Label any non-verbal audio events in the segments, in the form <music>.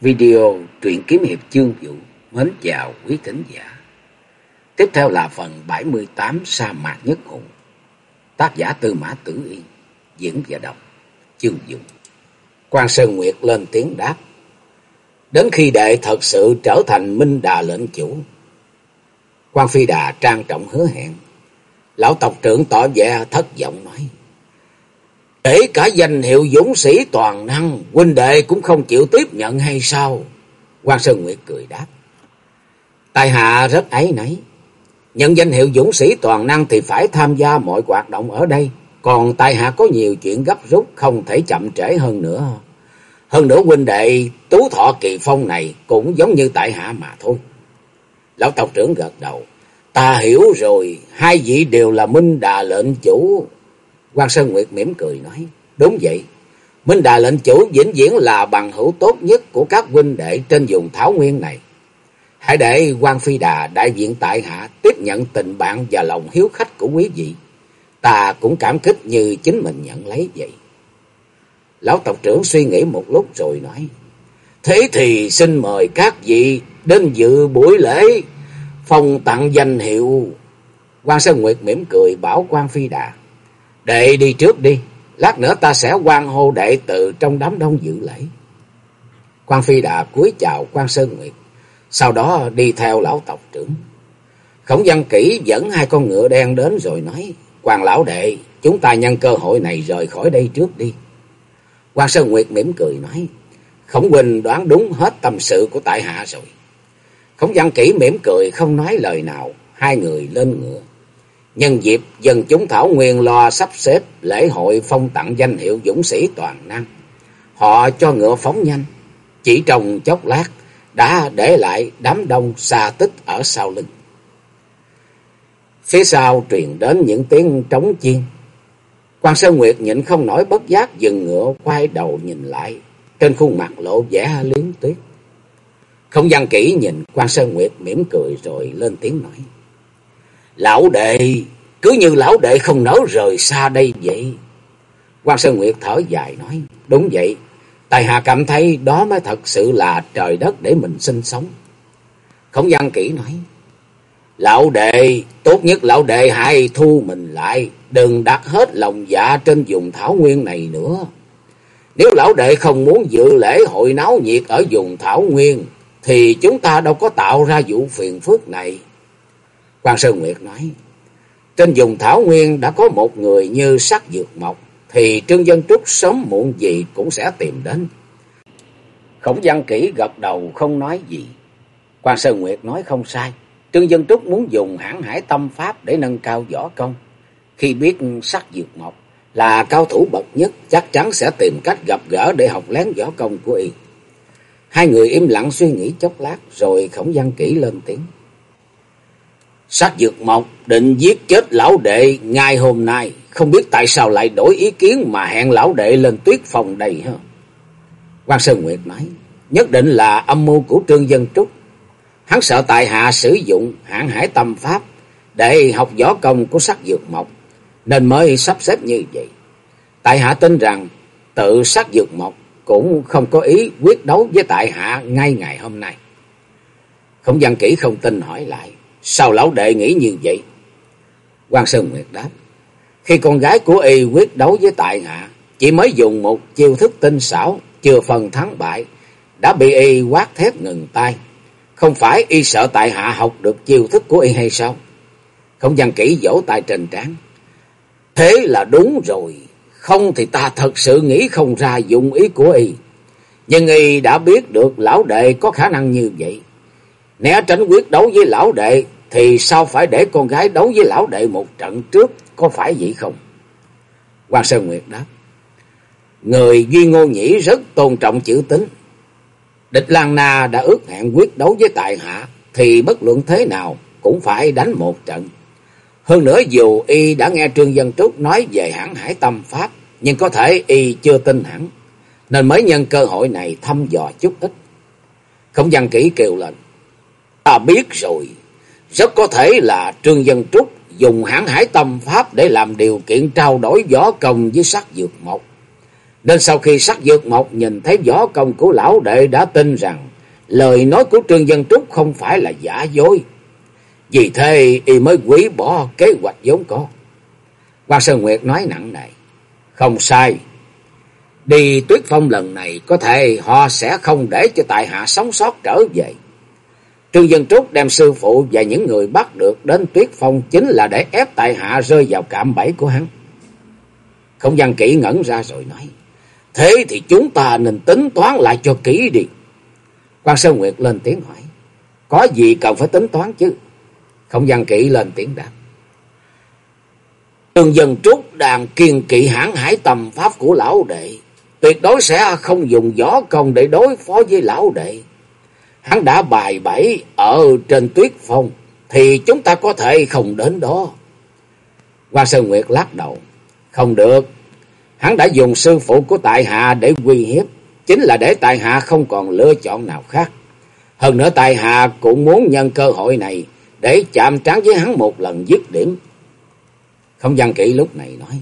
Video truyện kiếm hiệp chương vũ mến chào quý thính giả. Tiếp theo là phần 78 Sa mạc nhất hùng. Tác giả Tư Mã Tử Yên, diễn và đọc chương vũ. Quan Sơn Nguyệt lên tiếng đáp. Đến khi đệ thật sự trở thành Minh Đà lệnh chủ. Quan Phi Đà trang trọng hứa hẹn. Lão tộc trưởng tỏ vẻ thất vọng nói. Kể cả danh hiệu dũng sĩ toàn năng, huynh đệ cũng không chịu tiếp nhận hay sao? Quan Sơn Nguyệt cười đáp. Tài hạ rất ấy nấy. Nhận danh hiệu dũng sĩ toàn năng thì phải tham gia mọi hoạt động ở đây. Còn tài hạ có nhiều chuyện gấp rút, không thể chậm trễ hơn nữa. Hơn nữa huynh đệ Tú Thọ Kỳ Phong này cũng giống như tại hạ mà thôi. Lão tộc trưởng gật đầu. Ta hiểu rồi, hai vị đều là Minh Đà lệnh chủ. Quan Sơn Nguyệt mỉm cười nói, đúng vậy. Minh Đà lệnh chủ vĩnh viễn là bằng hữu tốt nhất của các huynh đệ trên vùng Thảo Nguyên này. Hãy để quan Phi Đà đại diện tại hạ tiếp nhận tình bạn và lòng hiếu khách của quý vị. Ta cũng cảm kích như chính mình nhận lấy vậy. Lão tộc trưởng suy nghĩ một lúc rồi nói. Thế thì xin mời các vị đến dự buổi lễ phong tặng danh hiệu. Quan Sơn Nguyệt mỉm cười bảo quan Phi Đà. Đệ đi trước đi, lát nữa ta sẽ quan hô đệ tự trong đám đông dự lễ. Quan Phi Đà cúi chào quan Sơn Nguyệt, sau đó đi theo lão tộc trưởng. Khổng văn kỹ dẫn hai con ngựa đen đến rồi nói, quan lão đệ, chúng ta nhân cơ hội này rời khỏi đây trước đi. Quan Sơn Nguyệt mỉm cười nói, Khổng Quỳnh đoán đúng hết tâm sự của tại hạ rồi. Khổng văn kỹ mỉm cười không nói lời nào, hai người lên ngựa. Nhân dịp dân chúng Thảo Nguyên lo sắp xếp lễ hội phong tặng danh hiệu dũng sĩ toàn năng. Họ cho ngựa phóng nhanh, chỉ trong chốc lát đã để lại đám đông xa tích ở sau lưng. Phía sau truyền đến những tiếng trống chiên. Quan Sơn Nguyệt nhịn không nổi bất giác dừng ngựa quay đầu nhìn lại. Trên khuôn mặt lộ vẻ liếm tuyết. Không gian kỹ nhìn Quan Sơn Nguyệt mỉm cười rồi lên tiếng nói. Lão đệ, cứ như lão đệ không nỡ rời xa đây vậy. Quan Sơn Nguyệt thở dài nói, đúng vậy, Tài hạ cảm thấy đó mới thật sự là trời đất để mình sinh sống. Khổng văn kỹ nói, Lão đệ, tốt nhất lão đệ hãy thu mình lại, đừng đặt hết lòng dạ trên vùng thảo nguyên này nữa. Nếu lão đệ không muốn dự lễ hội náo nhiệt ở vùng thảo nguyên, thì chúng ta đâu có tạo ra vụ phiền phức này. Quan Sơn Nguyệt nói, trên vùng Thảo Nguyên đã có một người như sắc dược mộc, thì Trương Dân Trúc sớm muộn gì cũng sẽ tìm đến. Khổng Văn Kỷ gật đầu không nói gì. Quan Sơn Nguyệt nói không sai. Trương Dân Trúc muốn dùng hãng hải tâm pháp để nâng cao võ công. Khi biết sắc dược mộc là cao thủ bậc nhất, chắc chắn sẽ tìm cách gặp gỡ để học lén võ công của y. Hai người im lặng suy nghĩ chốc lát, rồi Khổng Văn Kỷ lên tiếng. Sát dược mộc định giết chết lão đệ ngay hôm nay. Không biết tại sao lại đổi ý kiến mà hẹn lão đệ lên tuyết phòng đây hơn. Quan Sơn Nguyệt nói. Nhất định là âm mưu của Trương Dân Trúc. Hắn sợ tại hạ sử dụng hãng hải tâm pháp để học võ công của sắc dược mộc. Nên mới sắp xếp như vậy. Tại hạ tin rằng tự sắc dược mộc cũng không có ý quyết đấu với tại hạ ngay ngày hôm nay. Không văn kỹ không tin hỏi lại. Sao lão đệ nghĩ như vậy? Quan Sơn Nguyệt đáp. Khi con gái của y quyết đấu với tại hạ, chỉ mới dùng một chiêu thức tinh xảo, chưa phần thắng bại, đã bị y quát thét ngừng tay. Không phải y sợ tại hạ học được chiêu thức của y hay sao? Không gian kỹ vỗ tay trên trán. Thế là đúng rồi, không thì ta thật sự nghĩ không ra dụng ý của y. Nhưng y đã biết được lão đệ có khả năng như vậy. Né tránh quyết đấu với lão đệ thì sao phải để con gái đấu với lão đệ một trận trước, có phải vậy không? Quan Sơn Nguyệt đáp. Người Duy Ngô Nhĩ rất tôn trọng chữ tính. Địch Lan Na đã ước hẹn quyết đấu với tại hạ, thì bất luận thế nào cũng phải đánh một trận. Hơn nữa dù y đã nghe Trương Dân Trúc nói về hãng hải tâm pháp, nhưng có thể y chưa tin hẳn, nên mới nhân cơ hội này thăm dò chút ít. Không dằn kỹ kêu lên. Ta biết rồi, rất có thể là Trương Dân Trúc dùng hãng hải tâm pháp để làm điều kiện trao đổi võ công với sắc dược mộc. Nên sau khi sắc dược mộc nhìn thấy võ công của lão đệ đã tin rằng lời nói của Trương Dân Trúc không phải là giả dối. Vì thế y mới quỷ bỏ kế hoạch vốn có. Quan Sơn Nguyệt nói nặng này Không sai. Đi tuyết phong lần này có thể họ sẽ không để cho tại hạ sống sót trở về. Trương Dân Trúc đem sư phụ và những người bắt được đến tuyết phong chính là để ép tại hạ rơi vào cạm bẫy của hắn. Không Gian kỹ ngẩn ra rồi nói. Thế thì chúng ta nên tính toán lại cho kỹ đi. Quan Sơn Nguyệt lên tiếng hỏi. Có gì cần phải tính toán chứ? Không Gian kỹ lên tiếng đáp. Trương Dân Trúc đang kiên kỵ hãn hải tầm pháp của lão đệ. Tuyệt đối sẽ không dùng gió công để đối phó với lão đệ. Hắn đã bài bẫy ở trên tuyết phong. Thì chúng ta có thể không đến đó. Hoa Sơn Nguyệt lắc đầu. Không được. Hắn đã dùng sư phụ của tại hạ để uy hiếp. Chính là để tại hạ không còn lựa chọn nào khác. Hơn nữa tại hạ cũng muốn nhân cơ hội này để chạm trán với hắn một lần dứt điểm. Không gian kỹ lúc này nói.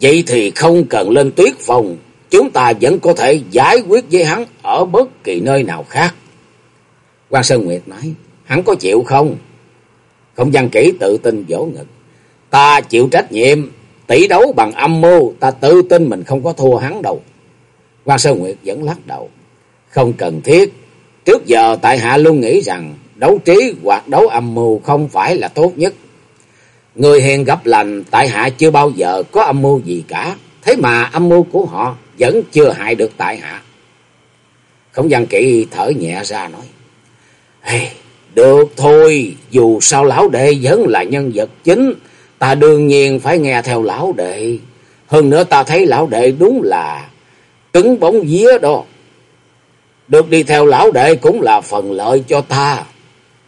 Vậy thì không cần lên tuyết phòng. Chúng ta vẫn có thể giải quyết với hắn ở bất kỳ nơi nào khác. Quan Sơn Nguyệt nói. Hắn có chịu không? Không văn kỹ tự tin vỗ ngực. Ta chịu trách nhiệm. Tỷ đấu bằng âm mưu. Ta tự tin mình không có thua hắn đâu. Quan Sơn Nguyệt vẫn lắc đầu. Không cần thiết. Trước giờ tại hạ luôn nghĩ rằng đấu trí hoặc đấu âm mưu không phải là tốt nhất. Người hiền gặp lành tại hạ chưa bao giờ có âm mưu gì cả. Thế mà âm mưu của họ vẫn chưa hại được tại hạ. Khổng văn kỵ thở nhẹ ra nói. Hey, được thôi, dù sao lão đệ vẫn là nhân vật chính. Ta đương nhiên phải nghe theo lão đệ. Hơn nữa ta thấy lão đệ đúng là cứng bóng vía đó. Được đi theo lão đệ cũng là phần lợi cho ta.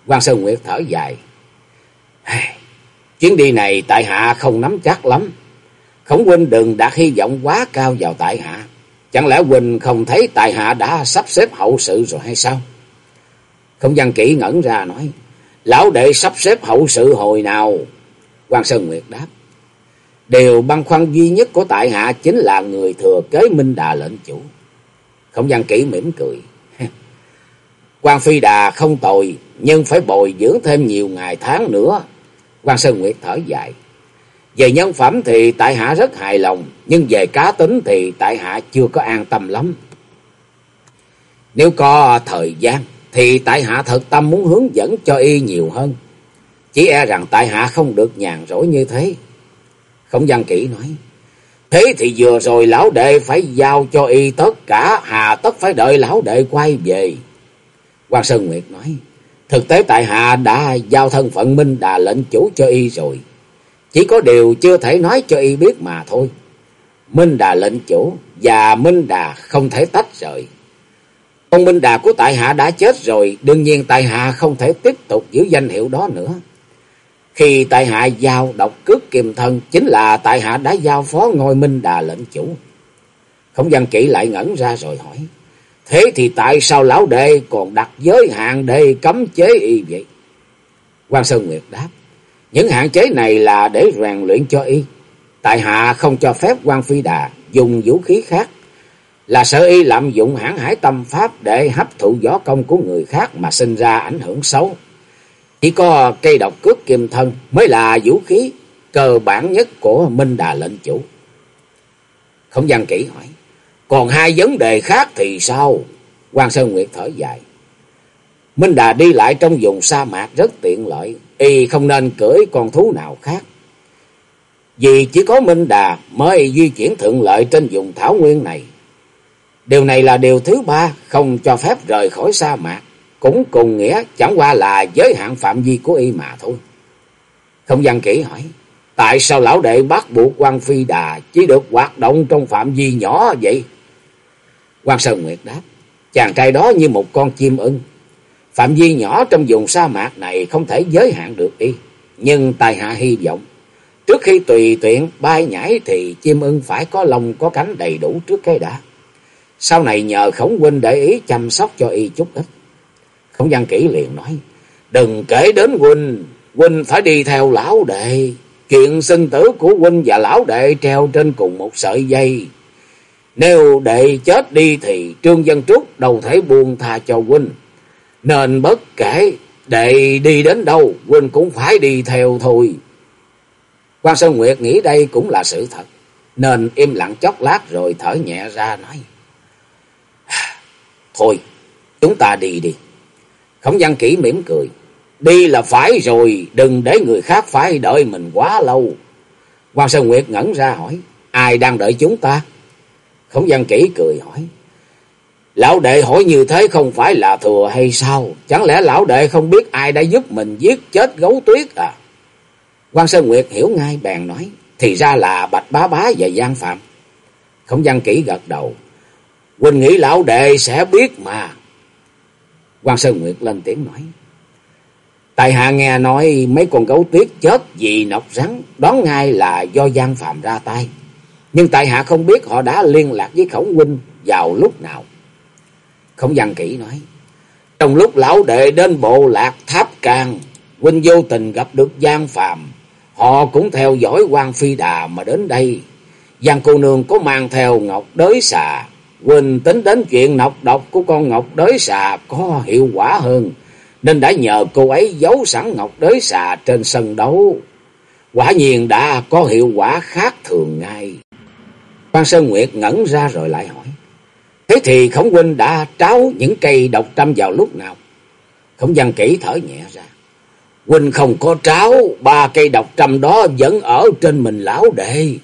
Quan Sơn Nguyệt thở dài. Chuyến đi này tại hạ không nắm chắc lắm. Khổng huynh đừng đặt hy vọng quá cao vào tại hạ. Chẳng lẽ huynh không thấy tại hạ đã sắp xếp hậu sự rồi hay sao? Không Gian kỹ ngẩn ra nói. Lão đệ sắp xếp hậu sự hồi nào? Quan Sơn Nguyệt đáp. Điều băn khoăn duy nhất của tại hạ chính là người thừa kế Minh Đà lệnh chủ. Không Gian kỹ mỉm cười. <laughs> quan Phi Đà không tồi, nhưng phải bồi dưỡng thêm nhiều ngày tháng nữa. Quan Sơn Nguyệt thở dài. Về nhân phẩm thì tại hạ rất hài lòng, nhưng về cá tính thì tại hạ chưa có an tâm lắm. Nếu có thời gian, thì tại hạ thật tâm muốn hướng dẫn cho y nhiều hơn. Chỉ e rằng tại hạ không được nhàn rỗi như thế. Không văn kỹ nói. Thế thì vừa rồi lão đệ phải giao cho y tất cả, hà tất phải đợi lão đệ quay về. Quan Sơn Nguyệt nói. Thực tế tại hạ đã giao thân phận Minh Đà lệnh chủ cho y rồi. Chỉ có điều chưa thể nói cho y biết mà thôi. Minh Đà lệnh chủ và Minh Đà không thể tách rời. Ông Minh Đà của tại hạ đã chết rồi, đương nhiên tại hạ không thể tiếp tục giữ danh hiệu đó nữa. Khi tại hạ giao độc cước kiềm thân, chính là tại hạ đã giao phó ngôi Minh Đà lệnh chủ. Không văn kỹ lại ngẩn ra rồi hỏi. Thế thì tại sao lão đệ còn đặt giới hạn để cấm chế y vậy? Quan Sơn Nguyệt đáp. Những hạn chế này là để rèn luyện cho y. Tại hạ không cho phép quan phi đà dùng vũ khí khác. Là sợ y lạm dụng hãng hải tâm pháp để hấp thụ gió công của người khác mà sinh ra ảnh hưởng xấu. Chỉ có cây độc cước kim thân mới là vũ khí cơ bản nhất của Minh Đà lệnh chủ. Không gian kỹ hỏi. Còn hai vấn đề khác thì sao? Quan Sơn Nguyệt thở dài. Minh Đà đi lại trong vùng sa mạc rất tiện lợi. Y không nên cưỡi con thú nào khác. Vì chỉ có Minh Đà mới di chuyển thuận lợi trên vùng thảo nguyên này. Điều này là điều thứ ba, không cho phép rời khỏi sa mạc. Cũng cùng nghĩa chẳng qua là giới hạn phạm vi của y mà thôi. Không gian kỹ hỏi. Tại sao lão đệ bắt buộc quan phi đà chỉ được hoạt động trong phạm vi nhỏ vậy? Quan Sơn Nguyệt đáp. Chàng trai đó như một con chim ưng. Phạm vi nhỏ trong vùng sa mạc này không thể giới hạn được y. Nhưng tài hạ hy vọng. Trước khi tùy tiện bay nhảy thì chim ưng phải có lông có cánh đầy đủ trước cái đã. Sau này nhờ khổng huynh để ý chăm sóc cho y chút ít. Khổng văn kỹ liền nói. Đừng kể đến huynh. Huynh phải đi theo lão đệ. Chuyện sinh tử của huynh và lão đệ treo trên cùng một sợi dây. Nếu đệ chết đi thì Trương Dân Trúc đâu thể buông tha cho huynh. Nên bất kể đệ đi đến đâu, huynh cũng phải đi theo thôi. Quan Sơn Nguyệt nghĩ đây cũng là sự thật. Nên im lặng chốc lát rồi thở nhẹ ra nói. Thôi, chúng ta đi đi. Khổng văn kỹ mỉm cười. Đi là phải rồi, đừng để người khác phải đợi mình quá lâu. Quan Sơn Nguyệt ngẩn ra hỏi, ai đang đợi chúng ta? Khổng văn kỹ cười hỏi, Lão đệ hỏi như thế không phải là thừa hay sao? Chẳng lẽ lão đệ không biết ai đã giúp mình giết chết gấu tuyết à? Quan Sơn Nguyệt hiểu ngay bèn nói, thì ra là Bạch Bá Bá và Giang Phạm. Khổng văn kỹ gật đầu, Huynh nghĩ lão đệ sẽ biết mà. Quan Sơn Nguyệt lên tiếng nói, Tại hạ nghe nói mấy con gấu tuyết chết vì nọc rắn, đoán ngay là do Giang Phạm ra tay. Nhưng tại hạ không biết họ đã liên lạc với Khổng Huynh vào lúc nào. Không gian kỹ nói, trong lúc lão đệ đến bộ lạc Tháp Càng, Huynh vô tình gặp được Giang Phạm. Họ cũng theo dõi quan Phi Đà mà đến đây. Giang cô nương có mang theo ngọc đới xà. Quỳnh tính đến chuyện nọc độc của con ngọc đới xà có hiệu quả hơn nên đã nhờ cô ấy giấu sẵn ngọc đới xà trên sân đấu. Quả nhiên đã có hiệu quả khác thường ngay. Quan Sơn Nguyệt ngẩn ra rồi lại hỏi. Thế thì Khổng Huynh đã tráo những cây độc trăm vào lúc nào? Khổng Văn Kỷ thở nhẹ ra. Huynh không có tráo, ba cây độc trăm đó vẫn ở trên mình lão đệ.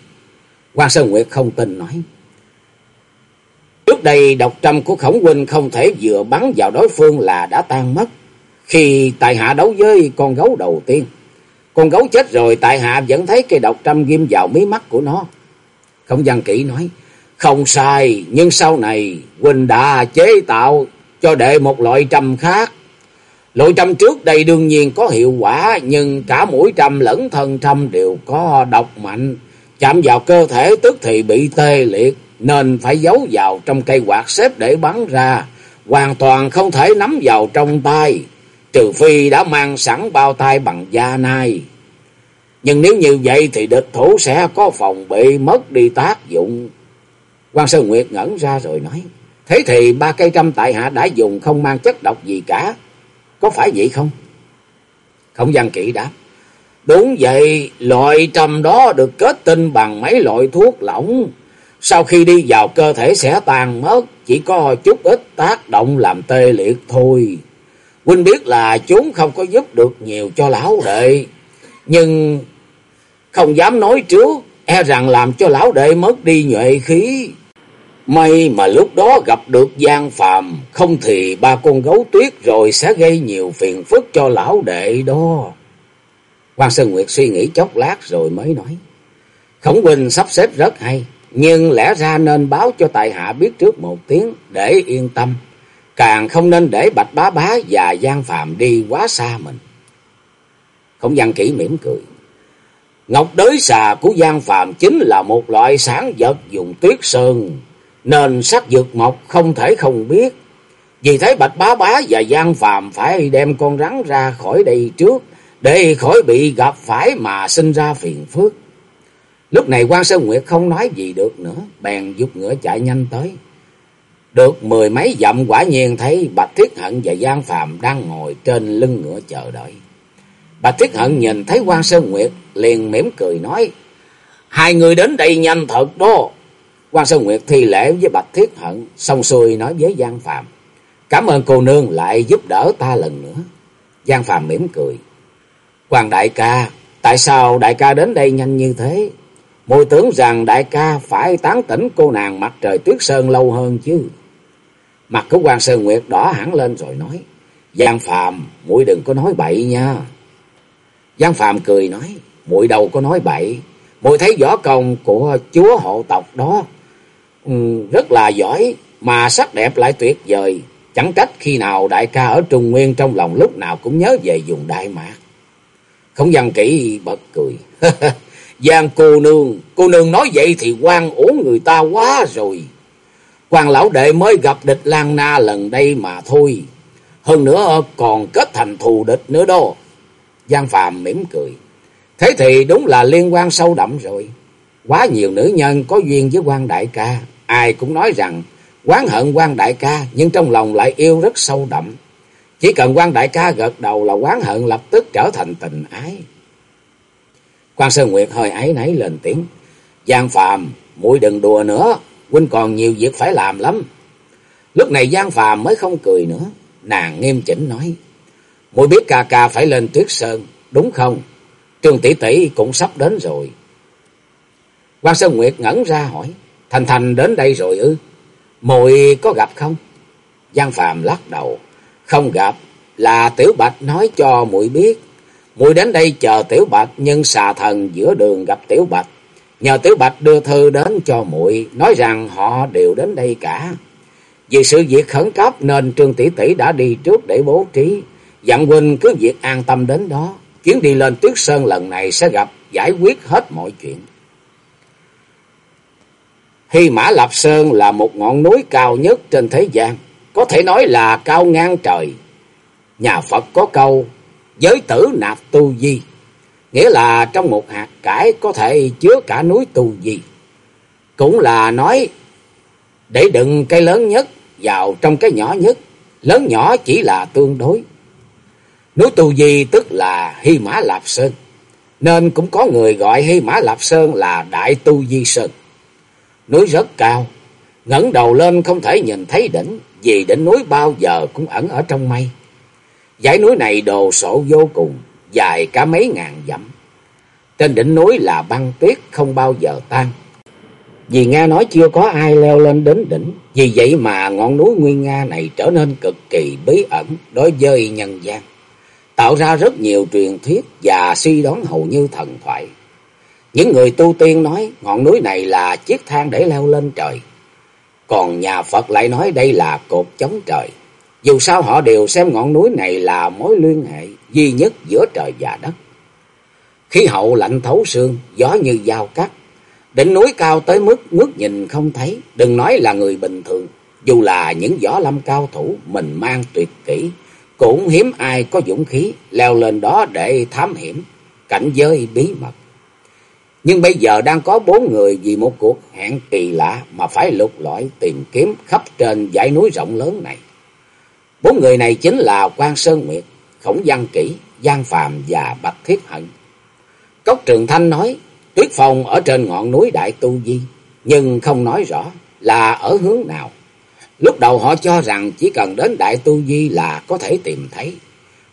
Quan Sơn Nguyệt không tin nói. Trước đây độc trăm của Khổng Huynh không thể vừa bắn vào đối phương là đã tan mất. Khi tại hạ đấu với con gấu đầu tiên, con gấu chết rồi tại hạ vẫn thấy cây độc trăm ghim vào mí mắt của nó. Không văn kỹ nói, không sai, nhưng sau này Quỳnh đã chế tạo cho đệ một loại trăm khác. Loại trăm trước đây đương nhiên có hiệu quả, nhưng cả mũi trăm lẫn thân trăm đều có độc mạnh. Chạm vào cơ thể tức thì bị tê liệt, nên phải giấu vào trong cây quạt xếp để bắn ra. Hoàn toàn không thể nắm vào trong tay trừ phi đã mang sẵn bao tay bằng da nai. Nhưng nếu như vậy thì địch thủ sẽ có phòng bị mất đi tác dụng. quan Sơn Nguyệt ngẩn ra rồi nói, thế thì ba cây trăm tại hạ đã dùng không mang chất độc gì cả, có phải vậy không? Không gian kỹ đáp, đúng vậy, loại trầm đó được kết tinh bằng mấy loại thuốc lỏng. Sau khi đi vào cơ thể sẽ tan mất, chỉ có chút ít tác động làm tê liệt thôi. Huynh biết là chúng không có giúp được nhiều cho lão đệ. Nhưng không dám nói trước. E rằng làm cho lão đệ mất đi nhuệ khí. May mà lúc đó gặp được gian phàm. Không thì ba con gấu tuyết rồi sẽ gây nhiều phiền phức cho lão đệ đó. Quan Sơn Nguyệt suy nghĩ chốc lát rồi mới nói. Khổng Quỳnh sắp xếp rất hay. Nhưng lẽ ra nên báo cho tài hạ biết trước một tiếng để yên tâm. Càng không nên để Bạch Bá Bá và Giang Phạm đi quá xa mình. Không gian kỹ mỉm cười. Ngọc đới xà của Giang Phạm chính là một loại sáng vật dùng tuyết sơn, nên sắc dược mộc không thể không biết. Vì thế Bạch Bá Bá và Giang Phạm phải đem con rắn ra khỏi đây trước, để khỏi bị gặp phải mà sinh ra phiền phức. Lúc này quan Sơn Nguyệt không nói gì được nữa, bèn giúp ngựa chạy nhanh tới. Được mười mấy dặm quả nhiên thấy Bạch Thiết Hận và Giang Phạm đang ngồi trên lưng ngựa chờ đợi. Bạch Thiết Hận nhìn thấy quan Sơn Nguyệt liền mỉm cười nói. Hai người đến đây nhanh thật đó. quan Sơn Nguyệt thi lễ với Bạch Thiết Hận, xong xuôi nói với Giang Phạm. Cảm ơn cô nương lại giúp đỡ ta lần nữa. Giang Phạm mỉm cười. Hoàng đại ca, tại sao đại ca đến đây nhanh như thế? Mùi tưởng rằng đại ca phải tán tỉnh cô nàng mặt trời tuyết sơn lâu hơn chứ. Mặt của quan Sơn Nguyệt đỏ hẳn lên rồi nói. Giang Phạm, muội đừng có nói bậy nha. Giang Phạm cười nói. muội đâu có nói bậy. muội thấy võ công của chúa hộ tộc đó um, rất là giỏi. Mà sắc đẹp lại tuyệt vời. Chẳng trách khi nào đại ca ở Trung Nguyên trong lòng lúc nào cũng nhớ về dùng Đại Mạc. Không dằn kỹ bật cười. <laughs> Giang cô nương, cô nương nói vậy thì quan uổng người ta quá rồi quan lão đệ mới gặp địch Lan Na lần đây mà thôi. Hơn nữa còn kết thành thù địch nữa đó. Giang Phạm mỉm cười. Thế thì đúng là liên quan sâu đậm rồi. Quá nhiều nữ nhân có duyên với quan đại ca. ai cũng nói rằng quán hận quan đại ca, nhưng trong lòng lại yêu rất sâu đậm. Chỉ cần quan đại ca gật đầu là quán hận lập tức trở thành tình ái. Quan Sơn Nguyệt hơi ấy nấy lên tiếng. Giang Phạm, muội đừng đùa nữa, huynh còn nhiều việc phải làm lắm. Lúc này Giang Phạm mới không cười nữa, nàng nghiêm chỉnh nói. Muội biết ca ca phải lên tuyết sơn, đúng không? Trường tỷ tỷ cũng sắp đến rồi. Quan Sơn Nguyệt ngẩn ra hỏi, Thành Thành đến đây rồi ư? Muội có gặp không? Giang Phạm lắc đầu, không gặp, là Tiểu Bạch nói cho muội biết. Muội đến đây chờ Tiểu Bạch, nhưng xà thần giữa đường gặp Tiểu Bạch. Nhờ Tiểu Bạch đưa thư đến cho muội, nói rằng họ đều đến đây cả. Vì sự việc khẩn cấp nên Trương Tỷ Tỷ đã đi trước để bố trí. Dặn huynh cứ việc an tâm đến đó. Chuyến đi lên Tuyết Sơn lần này sẽ gặp giải quyết hết mọi chuyện. Hy Mã Lạp Sơn là một ngọn núi cao nhất trên thế gian, có thể nói là cao ngang trời. Nhà Phật có câu, giới tử nạp tu di, nghĩa là trong một hạt cải có thể chứa cả núi tu di. Cũng là nói, để đựng cái lớn nhất vào trong cái nhỏ nhất, lớn nhỏ chỉ là tương đối. Núi Tu Di tức là Hy Mã Lạp Sơn, nên cũng có người gọi Hy Mã Lạp Sơn là Đại Tu Di Sơn. Núi rất cao, ngẩng đầu lên không thể nhìn thấy đỉnh, vì đỉnh núi bao giờ cũng ẩn ở trong mây. Dãy núi này đồ sộ vô cùng, dài cả mấy ngàn dặm. Trên đỉnh núi là băng tuyết không bao giờ tan. Vì nghe nói chưa có ai leo lên đến đỉnh, vì vậy mà ngọn núi Nguyên Nga này trở nên cực kỳ bí ẩn đối với nhân gian tạo ra rất nhiều truyền thuyết và suy đoán hầu như thần thoại. Những người tu tiên nói ngọn núi này là chiếc thang để leo lên trời. Còn nhà Phật lại nói đây là cột chống trời. Dù sao họ đều xem ngọn núi này là mối liên hệ duy nhất giữa trời và đất. Khí hậu lạnh thấu xương, gió như dao cắt. Đỉnh núi cao tới mức ngước nhìn không thấy, đừng nói là người bình thường. Dù là những võ lâm cao thủ, mình mang tuyệt kỹ, cũng hiếm ai có dũng khí leo lên đó để thám hiểm, cảnh giới bí mật. Nhưng bây giờ đang có bốn người vì một cuộc hẹn kỳ lạ mà phải lục lọi tìm kiếm khắp trên dãy núi rộng lớn này. Bốn người này chính là quan Sơn Nguyệt, Khổng Văn Kỷ, Giang Phàm và Bạch Thiết Hận. Cốc Trường Thanh nói, tuyết phong ở trên ngọn núi Đại Tu Di, nhưng không nói rõ là ở hướng nào. Lúc đầu họ cho rằng chỉ cần đến Đại Tu Di là có thể tìm thấy.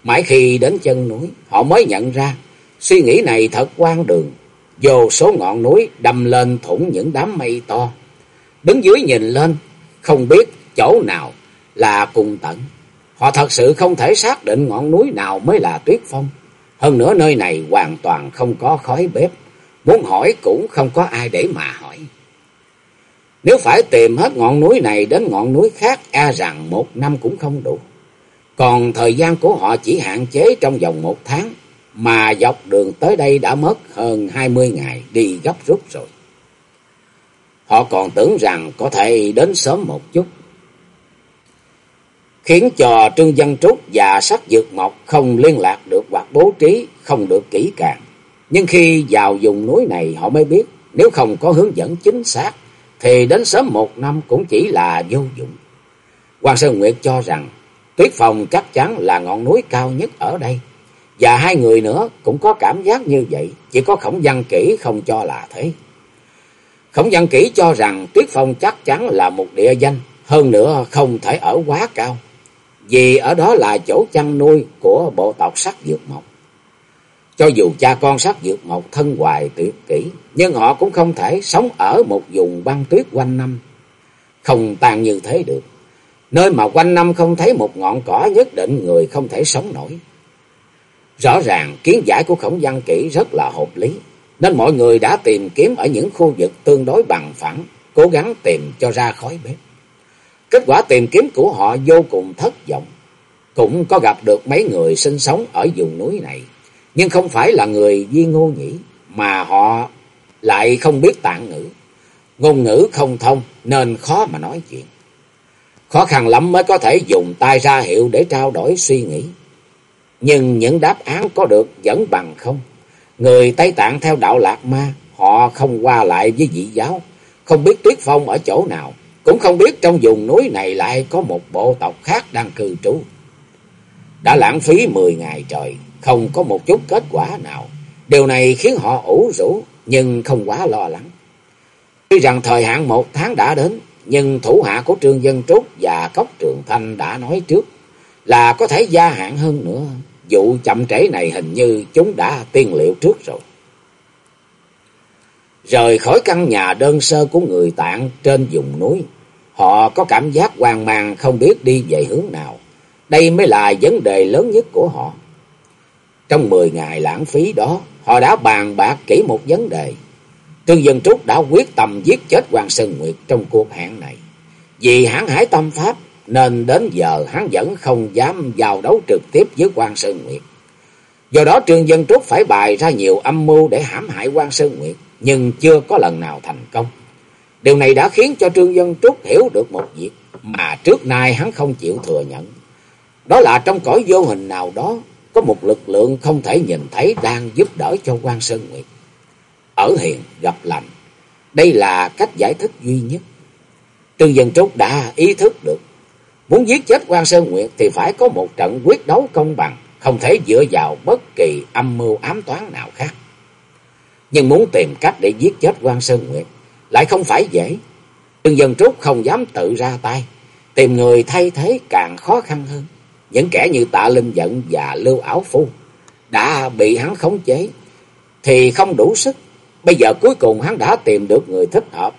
Mãi khi đến chân núi, họ mới nhận ra, suy nghĩ này thật quan đường. Vô số ngọn núi đâm lên thủng những đám mây to. Đứng dưới nhìn lên, không biết chỗ nào là cùng tận. Họ thật sự không thể xác định ngọn núi nào mới là tuyết phong. Hơn nữa nơi này hoàn toàn không có khói bếp. Muốn hỏi cũng không có ai để mà hỏi. Nếu phải tìm hết ngọn núi này đến ngọn núi khác, e rằng một năm cũng không đủ. Còn thời gian của họ chỉ hạn chế trong vòng một tháng, mà dọc đường tới đây đã mất hơn hai mươi ngày đi gấp rút rồi. Họ còn tưởng rằng có thể đến sớm một chút. Khiến cho Trương Văn Trúc và sắc dược mộc không liên lạc được hoặc bố trí không được kỹ càng. Nhưng khi vào vùng núi này họ mới biết nếu không có hướng dẫn chính xác thì đến sớm một năm cũng chỉ là vô dụng. Hoàng Sơn Nguyệt cho rằng Tuyết Phong chắc chắn là ngọn núi cao nhất ở đây. Và hai người nữa cũng có cảm giác như vậy, chỉ có Khổng Văn Kỷ không cho là thế. Khổng Văn Kỷ cho rằng Tuyết Phong chắc chắn là một địa danh, hơn nữa không thể ở quá cao. Vì ở đó là chỗ chăn nuôi của bộ tộc sắc dược mộc. Cho dù cha con sắc dược mộc thân hoài tuyệt kỹ, nhưng họ cũng không thể sống ở một vùng băng tuyết quanh năm. Không tan như thế được. Nơi mà quanh năm không thấy một ngọn cỏ nhất định người không thể sống nổi. Rõ ràng kiến giải của khổng văn kỹ rất là hợp lý. Nên mọi người đã tìm kiếm ở những khu vực tương đối bằng phẳng, cố gắng tìm cho ra khói bếp. Kết quả tìm kiếm của họ vô cùng thất vọng. Cũng có gặp được mấy người sinh sống ở vùng núi này nhưng không phải là người di ngô nhĩ, mà họ lại không biết tạng ngữ. Ngôn ngữ không thông nên khó mà nói chuyện. Khó khăn lắm mới có thể dùng tay ra hiệu để trao đổi suy nghĩ. Nhưng những đáp án có được vẫn bằng không. Người Tây Tạng theo đạo Lạc Ma, họ không qua lại với dị giáo, không biết Tuyết Phong ở chỗ nào, cũng không biết trong vùng núi này lại có một bộ tộc khác đang cư trú. Đã lãng phí 10 ngày trời, không có một chút kết quả nào. Điều này khiến họ ủ rũ, nhưng không quá lo lắng. Tuy rằng thời hạn một tháng đã đến, nhưng thủ hạ của Trương Dân Trúc và Cốc Trường Thanh đã nói trước là có thể gia hạn hơn nữa. Vụ chậm trễ này hình như chúng đã tiên liệu trước rồi. Rời khỏi căn nhà đơn sơ của người tạng trên vùng núi, họ có cảm giác hoang mang không biết đi về hướng nào. Đây mới là vấn đề lớn nhất của họ. Trong 10 ngày lãng phí đó, họ đã bàn bạc kỹ một vấn đề. Trương Dân Trúc đã quyết tâm giết chết Hoàng Sơn Nguyệt trong cuộc hẹn này. Vì hãng hải tâm pháp nên đến giờ hắn vẫn không dám vào đấu trực tiếp với Quan Sơn Nguyệt. Do đó Trương Dân Trúc phải bày ra nhiều âm mưu để hãm hại Quan Sơn Nguyệt, nhưng chưa có lần nào thành công. Điều này đã khiến cho Trương Dân Trúc hiểu được một việc mà trước nay hắn không chịu thừa nhận. Đó là trong cõi vô hình nào đó có một lực lượng không thể nhìn thấy đang giúp đỡ cho Quan Sơn Nguyệt. Ở hiền gặp lành, đây là cách giải thích duy nhất. Trương Dân Trúc đã ý thức được Muốn giết chết quan Sơn Nguyệt thì phải có một trận quyết đấu công bằng, không thể dựa vào bất kỳ âm mưu ám toán nào khác. Nhưng muốn tìm cách để giết chết quan Sơn Nguyệt lại không phải dễ. Trương Dân Trúc không dám tự ra tay, tìm người thay thế càng khó khăn hơn. Những kẻ như Tạ Linh Giận và Lưu Ảo Phu đã bị hắn khống chế thì không đủ sức. Bây giờ cuối cùng hắn đã tìm được người thích hợp,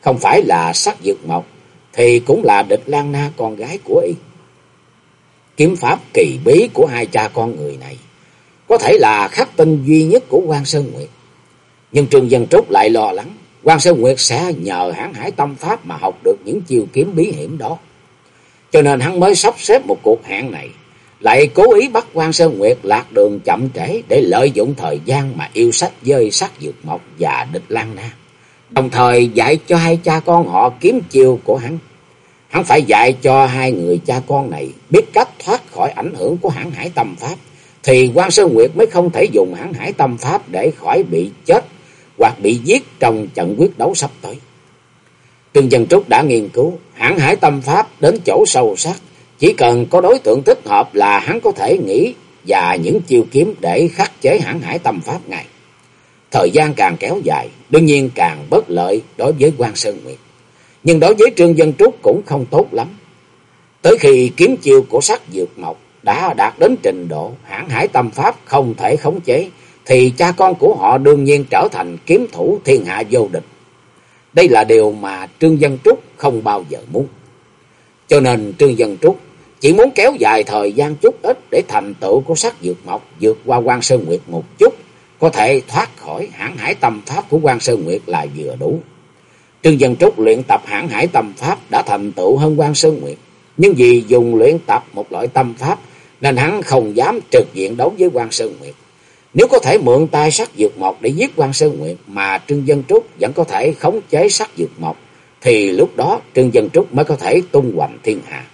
không phải là sắc dược mộc thì cũng là địch Lan Na con gái của y. Kiếm pháp kỳ bí của hai cha con người này có thể là khắc tinh duy nhất của quan Sơn Nguyệt. Nhưng Trương Dân Trúc lại lo lắng, quan Sơn Nguyệt sẽ nhờ hãng hải tâm pháp mà học được những chiêu kiếm bí hiểm đó. Cho nên hắn mới sắp xếp một cuộc hẹn này, lại cố ý bắt quan Sơn Nguyệt lạc đường chậm trễ để lợi dụng thời gian mà yêu sách dơi sắc dược mộc và địch Lan Na. Đồng thời dạy cho hai cha con họ kiếm chiêu của hắn. Hắn phải dạy cho hai người cha con này biết cách thoát khỏi ảnh hưởng của hãng hải tâm pháp. Thì quan Sơn Nguyệt mới không thể dùng hãng hải tâm pháp để khỏi bị chết hoặc bị giết trong trận quyết đấu sắp tới. Trương Dân Trúc đã nghiên cứu hãng hải tâm pháp đến chỗ sâu sắc. Chỉ cần có đối tượng thích hợp là hắn có thể nghĩ và những chiêu kiếm để khắc chế hãng hải tâm pháp ngay. Thời gian càng kéo dài, đương nhiên càng bất lợi đối với quan Sơn Nguyệt. Nhưng đối với Trương Dân Trúc cũng không tốt lắm. Tới khi kiếm chiêu của sắc dược mộc đã đạt đến trình độ hãng hải tâm pháp không thể khống chế, thì cha con của họ đương nhiên trở thành kiếm thủ thiên hạ vô địch. Đây là điều mà Trương Dân Trúc không bao giờ muốn. Cho nên Trương Dân Trúc chỉ muốn kéo dài thời gian chút ít để thành tựu của sắc dược mộc vượt qua quan Sơn Nguyệt một chút, có thể thoát khỏi hãng hải tâm pháp của quan Sơn Nguyệt là vừa đủ. Trương Dân Trúc luyện tập hãng hải tâm pháp đã thành tựu hơn quan Sơn Nguyệt. Nhưng vì dùng luyện tập một loại tâm pháp nên hắn không dám trực diện đấu với quan Sơn Nguyệt. Nếu có thể mượn tay sắc dược mộc để giết quan Sơn Nguyệt mà Trương Dân Trúc vẫn có thể khống chế sắc dược mộc thì lúc đó Trương Dân Trúc mới có thể tung hoành thiên hạ.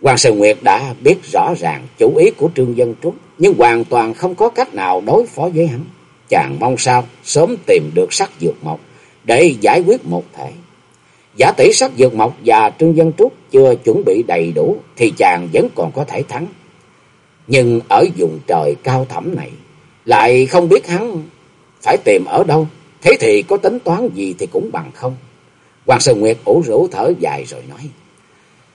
Quan Sơn Nguyệt đã biết rõ ràng chủ ý của Trương Dân Trúc, nhưng hoàn toàn không có cách nào đối phó với hắn. Chàng mong sao sớm tìm được sắc dược mộc để giải quyết một thể. Giả tỷ sắc dược mộc và Trương Dân Trúc chưa chuẩn bị đầy đủ thì chàng vẫn còn có thể thắng. Nhưng ở vùng trời cao thẳm này lại không biết hắn phải tìm ở đâu. Thế thì có tính toán gì thì cũng bằng không. Hoàng Sơn Nguyệt ủ rũ thở dài rồi nói.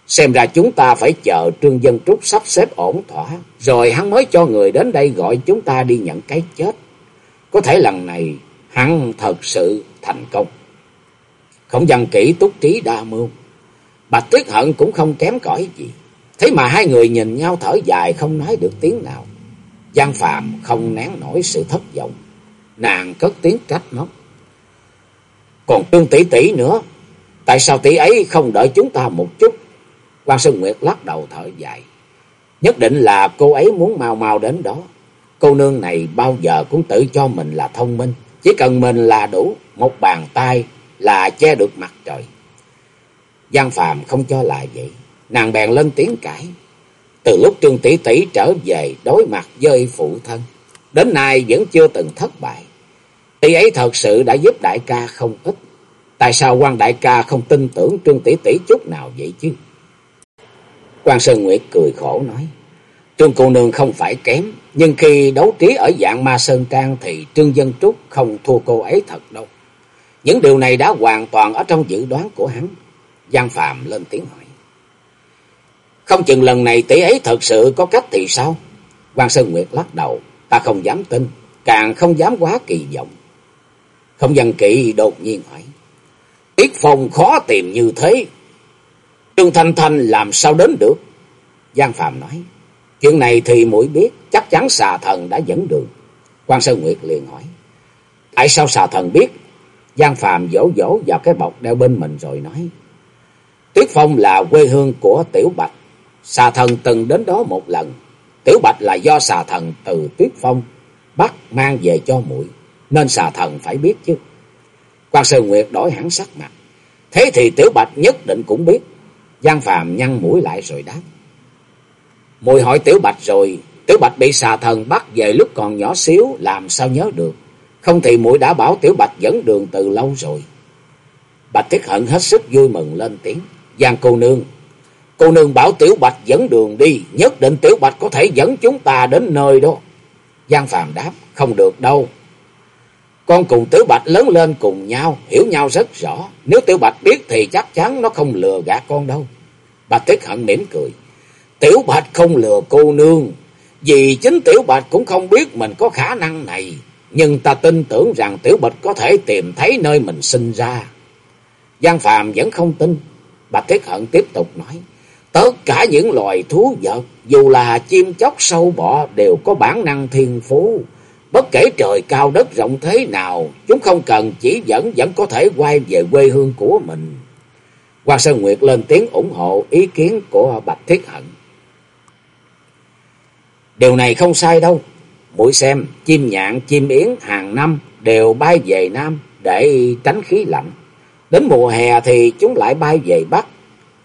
Xem ra chúng ta phải chờ Trương Dân Trúc sắp xếp ổn thỏa, rồi hắn mới cho người đến đây gọi chúng ta đi nhận cái chết. Có thể lần này hắn thật sự thành công. Không dằn kỹ túc trí đa mưu. Bạch Tuyết Hận cũng không kém cỏi gì. Thế mà hai người nhìn nhau thở dài không nói được tiếng nào. Giang Phạm không nén nổi sự thất vọng. Nàng cất tiếng trách móc. Còn Trương tỷ tỷ nữa, tại sao tỷ ấy không đợi chúng ta một chút? Quan Sơn Nguyệt lắc đầu thở dài. Nhất định là cô ấy muốn mau mau đến đó. Cô nương này bao giờ cũng tự cho mình là thông minh. Chỉ cần mình là đủ, một bàn tay là che được mặt trời. Giang phạm không cho là vậy. Nàng bèn lên tiếng cãi. Từ lúc Trương Tỷ Tỷ trở về đối mặt với phụ thân. Đến nay vẫn chưa từng thất bại. Tỷ ấy thật sự đã giúp đại ca không ít. Tại sao quan đại ca không tin tưởng Trương Tỷ Tỷ chút nào vậy chứ? quan Sơn Nguyệt cười khổ nói. Trương cô nương không phải kém. Nhưng khi đấu trí ở dạng ma sơn trang thì Trương Dân Trúc không thua cô ấy thật đâu. Những điều này đã hoàn toàn ở trong dự đoán của hắn. Giang Phạm lên tiếng hỏi. Không chừng lần này tỷ ấy thật sự có cách thì sao? quan Sơn Nguyệt lắc đầu. Ta không dám tin. Càng không dám quá kỳ vọng. Không dân kỵ đột nhiên hỏi. Tiết phong khó tìm như thế. Trương Thanh Thanh làm sao đến được? Giang Phạm nói. Chuyện này thì mũi biết. Chắc chắn xà thần đã dẫn đường. quan Sơn Nguyệt liền hỏi. Tại sao xà thần biết? Giang Phạm vỗ vỗ vào cái bọc đeo bên mình rồi nói. Tiết Phong là quê hương của Tiểu Bạch. Xà thần từng đến đó một lần. Tiểu Bạch là do xà thần từ Tuyết Phong bắt mang về cho muội nên xà thần phải biết chứ. Quan Sơn Nguyệt đổi hẳn sắc mặt. Thế thì Tiểu Bạch nhất định cũng biết. Giang Phàm nhăn mũi lại rồi đáp. Mùi hỏi Tiểu Bạch rồi, Tiểu Bạch bị xà thần bắt về lúc còn nhỏ xíu, làm sao nhớ được. Không thì mũi đã bảo Tiểu Bạch dẫn đường từ lâu rồi. Bạch Thiết Hận hết sức vui mừng lên tiếng. Giang cô nương, cô nương bảo Tiểu Bạch dẫn đường đi, nhất định Tiểu Bạch có thể dẫn chúng ta đến nơi đó. Giang Phàm đáp, không được đâu. Con cùng Tiểu Bạch lớn lên cùng nhau, hiểu nhau rất rõ. Nếu Tiểu Bạch biết thì chắc chắn nó không lừa gạt con đâu. Bạch tuyết Hận mỉm cười. Tiểu Bạch không lừa cô nương. Vì chính Tiểu Bạch cũng không biết mình có khả năng này. Nhưng ta tin tưởng rằng Tiểu Bạch có thể tìm thấy nơi mình sinh ra. Giang Phàm vẫn không tin. Bạch tuyết Hận tiếp tục nói. Tất cả những loài thú vật, dù là chim chóc sâu bọ đều có bản năng thiên phú. Bất kể trời cao đất rộng thế nào, chúng không cần chỉ dẫn vẫn có thể quay về quê hương của mình. Hoàng Sơn Nguyệt lên tiếng ủng hộ ý kiến của Bạch Thiết Hận. Điều này không sai đâu. Mũi xem, chim nhạn, chim yến hàng năm đều bay về Nam để tránh khí lạnh. Đến mùa hè thì chúng lại bay về Bắc.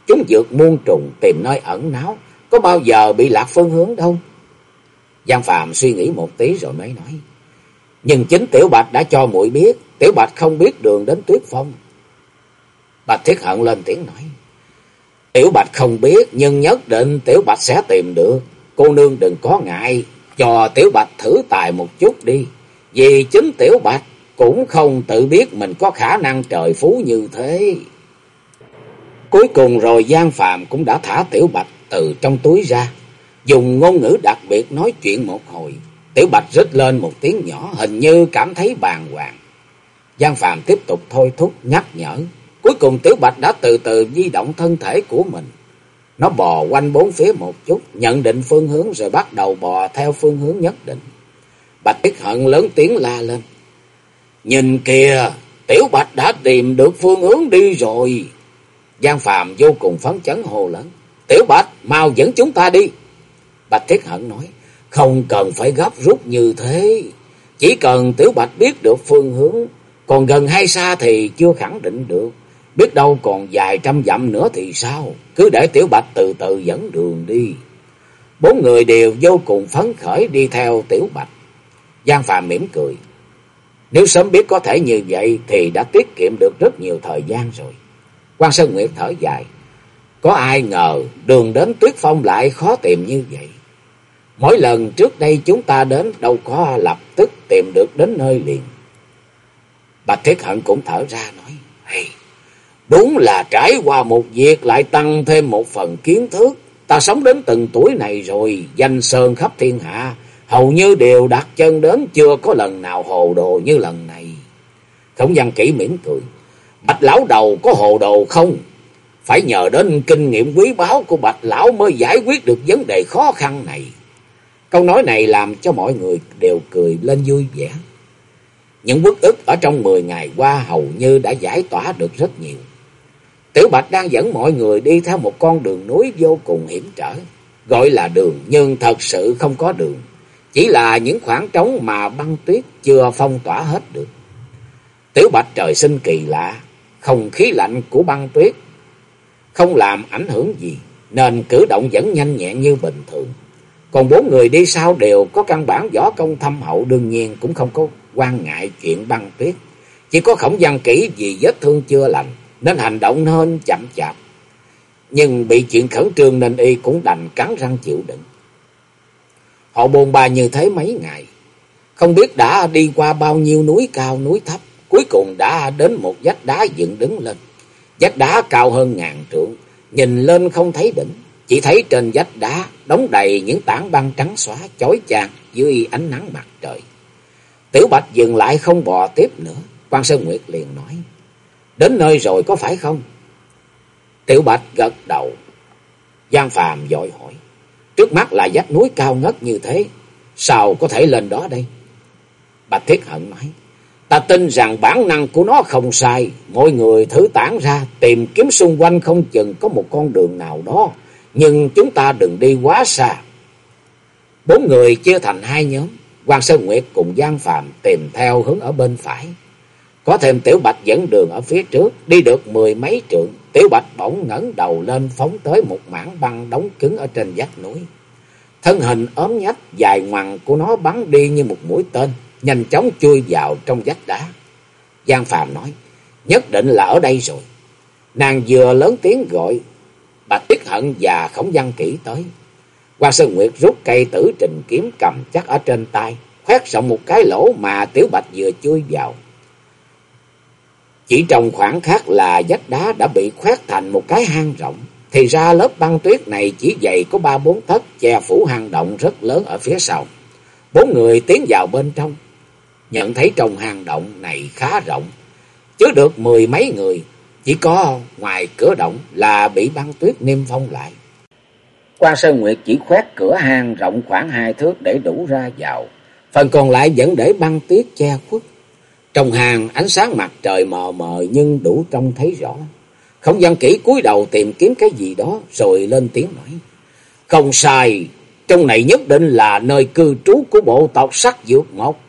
Chúng vượt muôn trùng tìm nơi ẩn náu, có bao giờ bị lạc phương hướng đâu. Giang Phạm suy nghĩ một tí rồi mới nói. Nhưng chính Tiểu Bạch đã cho muội biết, Tiểu Bạch không biết đường đến Tuyết Phong. Bạch Thiết Hận lên tiếng nói. Tiểu Bạch không biết, nhưng nhất định Tiểu Bạch sẽ tìm được. Cô nương đừng có ngại, cho Tiểu Bạch thử tài một chút đi. Vì chính Tiểu Bạch cũng không tự biết mình có khả năng trời phú như thế. Cuối cùng rồi Giang Phạm cũng đã thả Tiểu Bạch từ trong túi ra, dùng ngôn ngữ đặc biệt nói chuyện một hồi. Tiểu Bạch rít lên một tiếng nhỏ, hình như cảm thấy bàng hoàng. Giang Phạm tiếp tục thôi thúc nhắc nhở. Cuối cùng Tiểu Bạch đã từ từ di động thân thể của mình. Nó bò quanh bốn phía một chút, nhận định phương hướng rồi bắt đầu bò theo phương hướng nhất định. Bạch Tiết Hận lớn tiếng la lên. Nhìn kìa, Tiểu Bạch đã tìm được phương hướng đi rồi. Giang Phàm vô cùng phấn chấn hồ lớn. Tiểu Bạch, mau dẫn chúng ta đi. Bạch Thiết Hận nói, không cần phải gấp rút như thế. Chỉ cần Tiểu Bạch biết được phương hướng, còn gần hay xa thì chưa khẳng định được. Biết đâu còn vài trăm dặm nữa thì sao? Cứ để Tiểu Bạch từ từ dẫn đường đi. Bốn người đều vô cùng phấn khởi đi theo Tiểu Bạch. Giang Phàm mỉm cười. Nếu sớm biết có thể như vậy thì đã tiết kiệm được rất nhiều thời gian rồi. Quan Sơn Nguyệt thở dài. Có ai ngờ đường đến Tuyết Phong lại khó tìm như vậy. Mỗi lần trước đây chúng ta đến đâu có lập tức tìm được đến nơi liền. Bạch Thiết Hận cũng thở ra nói. Hey, đúng là trải qua một việc lại tăng thêm một phần kiến thức. Ta sống đến từng tuổi này rồi, danh sơn khắp thiên hạ. Hầu như đều đặt chân đến chưa có lần nào hồ đồ như lần này. Khổng văn kỹ mỉm cười. Bạch lão đầu có hồ đồ không? Phải nhờ đến kinh nghiệm quý báu của bạch lão mới giải quyết được vấn đề khó khăn này. Câu nói này làm cho mọi người đều cười lên vui vẻ. Những bức ức ở trong 10 ngày qua hầu như đã giải tỏa được rất nhiều. Tiểu Bạch đang dẫn mọi người đi theo một con đường núi vô cùng hiểm trở. Gọi là đường nhưng thật sự không có đường. Chỉ là những khoảng trống mà băng tuyết chưa phong tỏa hết được. Tiểu Bạch trời sinh kỳ lạ, không khí lạnh của băng tuyết không làm ảnh hưởng gì, nên cử động vẫn nhanh nhẹn như bình thường. Còn bốn người đi sau đều có căn bản võ công thâm hậu đương nhiên cũng không có quan ngại chuyện băng tuyết. Chỉ có khổng văn kỹ vì vết thương chưa lành, nên hành động nên chậm chạp. Nhưng bị chuyện khẩn trương nên y cũng đành cắn răng chịu đựng. Họ bồn bà như thế mấy ngày. Không biết đã đi qua bao nhiêu núi cao núi thấp. Cuối cùng đã đến một vách đá dựng đứng lên. Vách đá cao hơn ngàn trượng. Nhìn lên không thấy đỉnh. Chỉ thấy trên vách đá đóng đầy những tảng băng trắng xóa chói chang dưới ánh nắng mặt trời. Tiểu Bạch dừng lại không bò tiếp nữa. quan Sơn Nguyệt liền nói. Đến nơi rồi có phải không? Tiểu Bạch gật đầu. Giang Phàm dội hỏi. Trước mắt là vách núi cao ngất như thế. Sao có thể lên đó đây? Bạch Thiết Hận nói. Ta tin rằng bản năng của nó không sai. Mọi người thử tản ra tìm kiếm xung quanh không chừng có một con đường nào đó. Nhưng chúng ta đừng đi quá xa. Bốn người chia thành hai nhóm. Hoàng Sơn Nguyệt cùng Giang Phạm tìm theo hướng ở bên phải. Có thêm Tiểu Bạch dẫn đường ở phía trước, đi được mười mấy trượng. Tiểu Bạch bỗng ngẩng đầu lên phóng tới một mảng băng đóng cứng ở trên vách núi. Thân hình ốm nhách dài ngoằng của nó bắn đi như một mũi tên, nhanh chóng chui vào trong vách đá. Giang Phàm nói, nhất định là ở đây rồi. Nàng vừa lớn tiếng gọi, Bạch Tiết Hận và Khổng Văn Kỹ tới. Hoa Sơn Nguyệt rút cây tử trình kiếm cầm chắc ở trên tay, khoét rộng một cái lỗ mà Tiểu Bạch vừa chui vào. Chỉ trong khoảng khắc là vách đá đã bị khoét thành một cái hang rộng. Thì ra lớp băng tuyết này chỉ dày có ba bốn tấc che phủ hang động rất lớn ở phía sau. Bốn người tiến vào bên trong. Nhận thấy trong hang động này khá rộng. Chứa được mười mấy người. Chỉ có ngoài cửa động là bị băng tuyết niêm phong lại. Quan Sơn Nguyệt chỉ khoét cửa hang rộng khoảng hai thước để đủ ra vào. Phần còn lại vẫn để băng tuyết che khuất. Trong hàng ánh sáng mặt trời mờ mờ nhưng đủ trông thấy rõ. Không gian kỹ cúi đầu tìm kiếm cái gì đó rồi lên tiếng nói. Không sai, trong này nhất định là nơi cư trú của bộ tộc sắc dược mộc.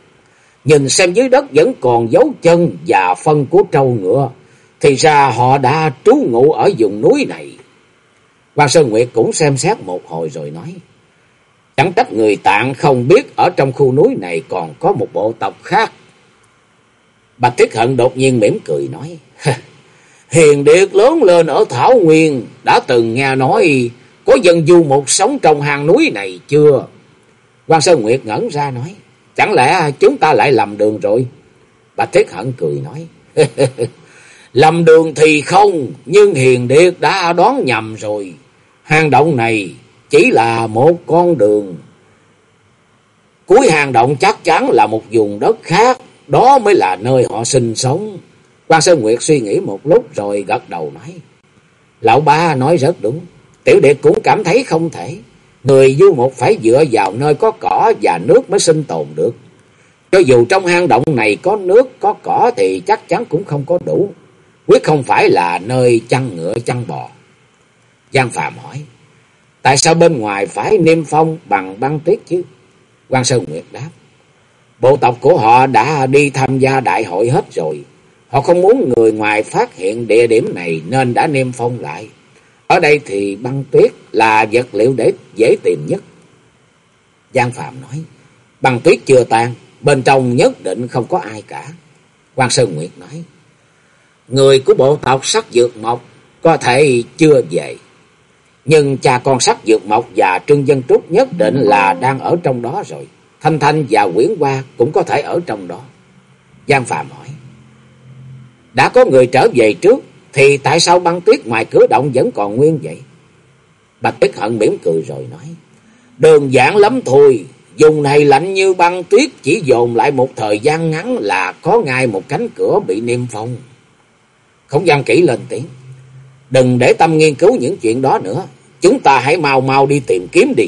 Nhìn xem dưới đất vẫn còn dấu chân và phân của trâu ngựa. Thì ra họ đã trú ngụ ở vùng núi này. Quan Sơn Nguyệt cũng xem xét một hồi rồi nói. Chẳng trách người tạng không biết ở trong khu núi này còn có một bộ tộc khác Bạch Thiết Hận đột nhiên mỉm cười nói. <laughs> Hiền Điệt lớn lên ở Thảo Nguyên, đã từng nghe nói có dân du một sống trong hang núi này chưa? Quan Sơn Nguyệt ngẩn ra nói. Chẳng lẽ chúng ta lại lầm đường rồi? Bạch Thiết Hận cười nói. <laughs> lầm đường thì không, nhưng Hiền Điệt đã đoán nhầm rồi. Hang động này chỉ là một con đường. Cuối hang động chắc chắn là một vùng đất khác. Đó mới là nơi họ sinh sống. Quan Sơn Nguyệt suy nghĩ một lúc rồi gật đầu nói. Lão ba nói rất đúng. Tiểu Điệt cũng cảm thấy không thể. Người du một phải dựa vào nơi có cỏ và nước mới sinh tồn được. Cho dù trong hang động này có nước, có cỏ thì chắc chắn cũng không có đủ. Quyết không phải là nơi chăn ngựa chăn bò. Giang Phạm hỏi. Tại sao bên ngoài phải niêm phong bằng băng tuyết chứ? Quan Sơn Nguyệt đáp. Bộ tộc của họ đã đi tham gia đại hội hết rồi. Họ không muốn người ngoài phát hiện địa điểm này nên đã niêm phong lại. Ở đây thì băng tuyết là vật liệu để dễ tìm nhất. Giang Phạm nói, băng tuyết chưa tan, bên trong nhất định không có ai cả. Quan Sơn Nguyệt nói, người của bộ tộc sắc dược mộc có thể chưa về. Nhưng cha con sắc dược mộc và Trương Dân Trúc nhất định là đang ở trong đó rồi. Thanh Thanh và Quyển Hoa cũng có thể ở trong đó. Giang Phạm hỏi. Đã có người trở về trước, thì tại sao băng tuyết ngoài cửa động vẫn còn nguyên vậy? Bạch Tuyết Hận mỉm cười rồi nói. Đơn giản lắm thôi, dùng này lạnh như băng tuyết chỉ dồn lại một thời gian ngắn là có ngay một cánh cửa bị niêm phong. Không gian kỹ lên tiếng. Đừng để tâm nghiên cứu những chuyện đó nữa, chúng ta hãy mau mau đi tìm kiếm đi.